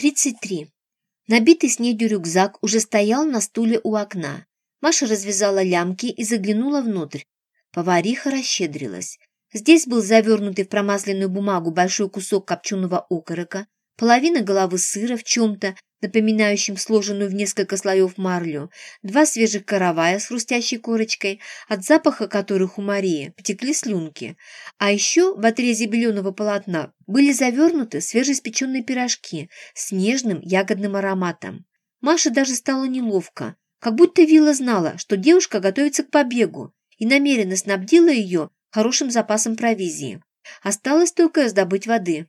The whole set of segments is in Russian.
33. Набитый снедью рюкзак уже стоял на стуле у окна. Маша развязала лямки и заглянула внутрь. Повариха расщедрилась. Здесь был завернутый в промасленную бумагу большой кусок копченого окорока, половина головы сыра в чем-то, напоминающем сложенную в несколько слоев марлю, два свежих каравая с хрустящей корочкой, от запаха которых у Марии потекли слюнки. А еще в отрезе беленого полотна были завернуты свежеиспеченные пирожки с нежным ягодным ароматом. Маше даже стало неловко, как будто Вилла знала, что девушка готовится к побегу и намеренно снабдила ее хорошим запасом провизии. Осталось только раздобыть воды.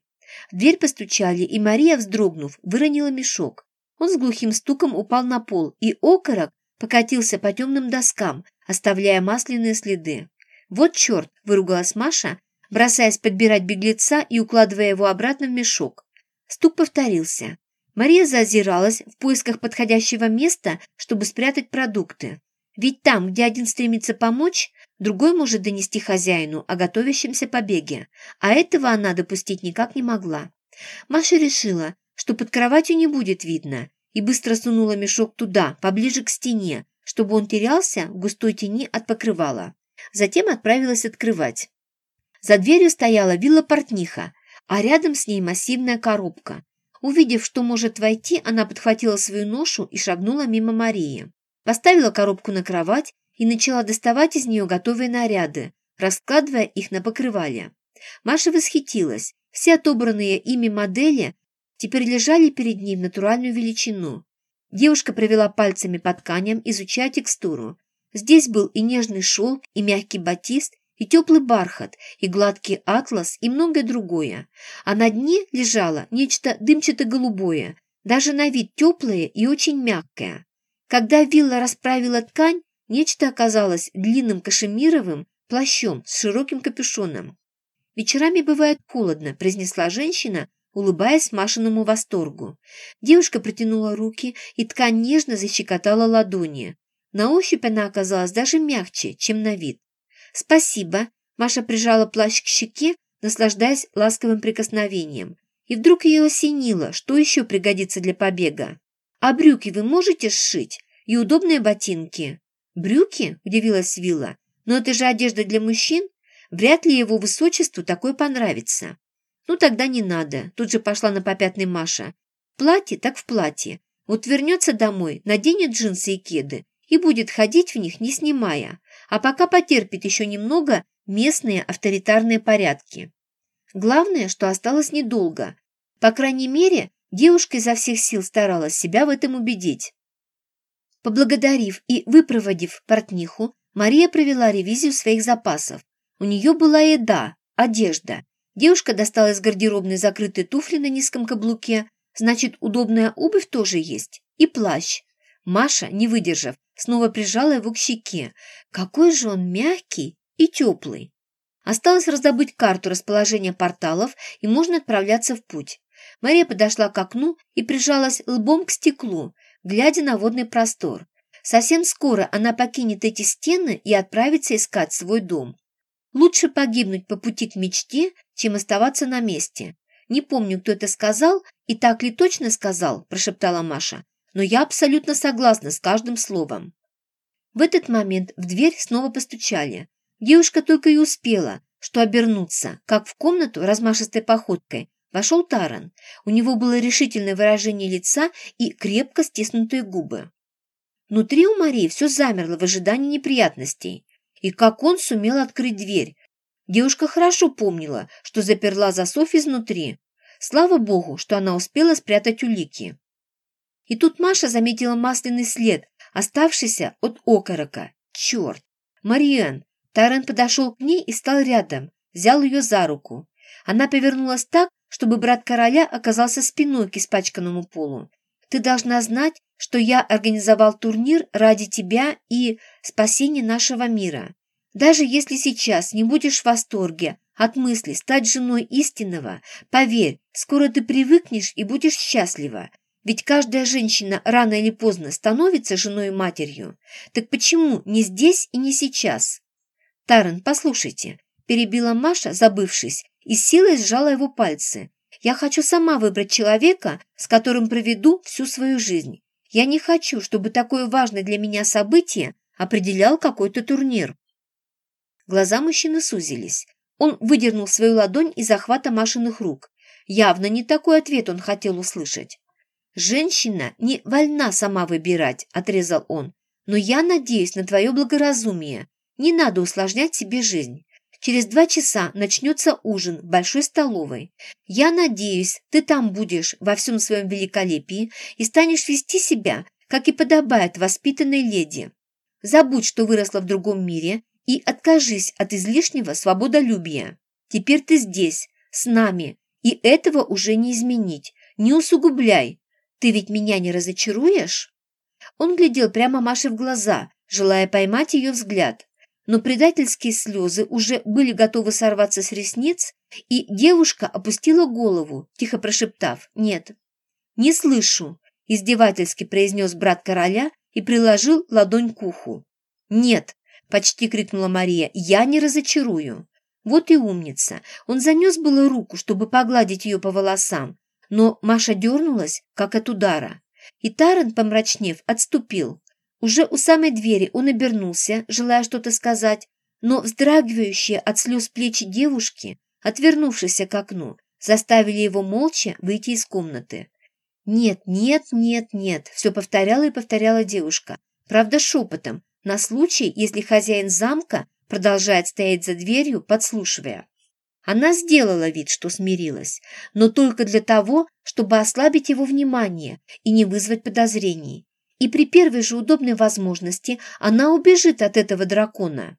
В дверь постучали, и Мария, вздрогнув, выронила мешок. Он с глухим стуком упал на пол, и окорок покатился по темным доскам, оставляя масляные следы. «Вот черт!» – выругалась Маша, бросаясь подбирать беглеца и укладывая его обратно в мешок. Стук повторился. Мария зазиралась в поисках подходящего места, чтобы спрятать продукты. Ведь там, где один стремится помочь, другой может донести хозяину о готовящемся побеге, а этого она допустить никак не могла. Маша решила, что под кроватью не будет видно, и быстро сунула мешок туда, поближе к стене, чтобы он терялся в густой тени от покрывала. Затем отправилась открывать. За дверью стояла вилла-портниха, а рядом с ней массивная коробка. Увидев, что может войти, она подхватила свою ношу и шагнула мимо Марии. Поставила коробку на кровать и начала доставать из нее готовые наряды, раскладывая их на покрывале. Маша восхитилась. Все отобранные ими модели теперь лежали перед ним натуральную величину. Девушка провела пальцами по тканям, изучая текстуру. Здесь был и нежный шелк, и мягкий батист, и теплый бархат, и гладкий атлас, и многое другое. А на дне лежало нечто дымчато-голубое, даже на вид теплое и очень мягкое. Когда вилла расправила ткань, нечто оказалось длинным кашемировым плащом с широким капюшоном. «Вечерами бывает холодно», – произнесла женщина, улыбаясь Машиному восторгу. Девушка протянула руки, и ткань нежно защекотала ладони. На ощупь она оказалась даже мягче, чем на вид. «Спасибо», – Маша прижала плащ к щеке, наслаждаясь ласковым прикосновением. И вдруг ее осенило, что еще пригодится для побега. «А брюки вы можете сшить? И удобные ботинки?» «Брюки?» – удивилась Вилла. «Но это же одежда для мужчин. Вряд ли его высочеству такое понравится». «Ну тогда не надо», – тут же пошла на попятный Маша. «Платье так в платье. Вот вернется домой, наденет джинсы и кеды и будет ходить в них, не снимая, а пока потерпит еще немного местные авторитарные порядки. Главное, что осталось недолго. По крайней мере, Девушка изо всех сил старалась себя в этом убедить. Поблагодарив и выпроводив портниху, Мария провела ревизию своих запасов. У нее была еда, одежда. Девушка достала из гардеробной закрытые туфли на низком каблуке, значит, удобная обувь тоже есть, и плащ. Маша, не выдержав, снова прижала его к щеке. Какой же он мягкий и теплый. Осталось раздобыть карту расположения порталов, и можно отправляться в путь. Мария подошла к окну и прижалась лбом к стеклу, глядя на водный простор. Совсем скоро она покинет эти стены и отправится искать свой дом. Лучше погибнуть по пути к мечте, чем оставаться на месте. Не помню, кто это сказал и так ли точно сказал, прошептала Маша, но я абсолютно согласна с каждым словом. В этот момент в дверь снова постучали. Девушка только и успела, что обернуться, как в комнату размашистой походкой Вошел Таран. У него было решительное выражение лица и крепко стиснутые губы. Внутри у Марии все замерло в ожидании неприятностей. И как он сумел открыть дверь? Девушка хорошо помнила, что заперла засов изнутри. Слава богу, что она успела спрятать улики. И тут Маша заметила масляный след, оставшийся от окорока. Черт! Мариан! Таран подошел к ней и стал рядом, взял ее за руку. Она повернулась так, чтобы брат короля оказался спиной к испачканному полу. Ты должна знать, что я организовал турнир ради тебя и спасения нашего мира. Даже если сейчас не будешь в восторге от мысли стать женой истинного, поверь, скоро ты привыкнешь и будешь счастлива. Ведь каждая женщина рано или поздно становится женой и матерью. Так почему не здесь и не сейчас? Таран, послушайте, перебила Маша, забывшись, и силой сжала его пальцы. Я хочу сама выбрать человека, с которым проведу всю свою жизнь. Я не хочу, чтобы такое важное для меня событие определял какой-то турнир». Глаза мужчины сузились. Он выдернул свою ладонь из захвата Машиных рук. Явно не такой ответ он хотел услышать. «Женщина не вольна сама выбирать», – отрезал он. «Но я надеюсь на твое благоразумие. Не надо усложнять себе жизнь. Через два часа начнется ужин в большой столовой. Я надеюсь, ты там будешь во всем своем великолепии и станешь вести себя, как и подобает воспитанной леди. Забудь, что выросла в другом мире, и откажись от излишнего свободолюбия. Теперь ты здесь, с нами, и этого уже не изменить. Не усугубляй. Ты ведь меня не разочаруешь?» Он глядел прямо Маше в глаза, желая поймать ее взгляд. Но предательские слезы уже были готовы сорваться с ресниц, и девушка опустила голову, тихо прошептав «Нет». «Не слышу», – издевательски произнес брат короля и приложил ладонь к уху. «Нет», – почти крикнула Мария, – «я не разочарую». Вот и умница. Он занес было руку, чтобы погладить ее по волосам, но Маша дернулась, как от удара. И Таран, помрачнев, отступил. Уже у самой двери он обернулся, желая что-то сказать, но вздрагивающие от слез плечи девушки, отвернувшиеся к окну, заставили его молча выйти из комнаты. «Нет, нет, нет, нет», — все повторяла и повторяла девушка, правда шепотом, на случай, если хозяин замка продолжает стоять за дверью, подслушивая. Она сделала вид, что смирилась, но только для того, чтобы ослабить его внимание и не вызвать подозрений. И при первой же удобной возможности она убежит от этого дракона.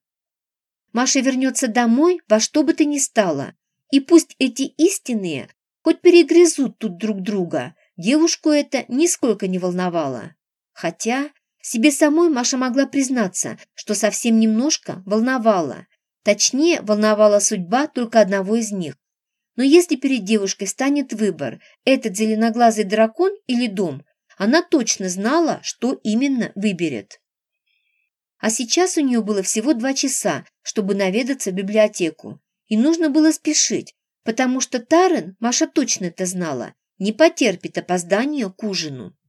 Маша вернется домой во что бы то ни стало, и пусть эти истинные хоть перегрызут тут друг друга, девушку это нисколько не волновало. Хотя себе самой Маша могла признаться, что совсем немножко волновала. Точнее, волновала судьба только одного из них. Но если перед девушкой станет выбор, этот зеленоглазый дракон или дом, она точно знала, что именно выберет. А сейчас у нее было всего два часа, чтобы наведаться в библиотеку. И нужно было спешить, потому что Тарен, Маша точно это знала, не потерпит опоздания к ужину.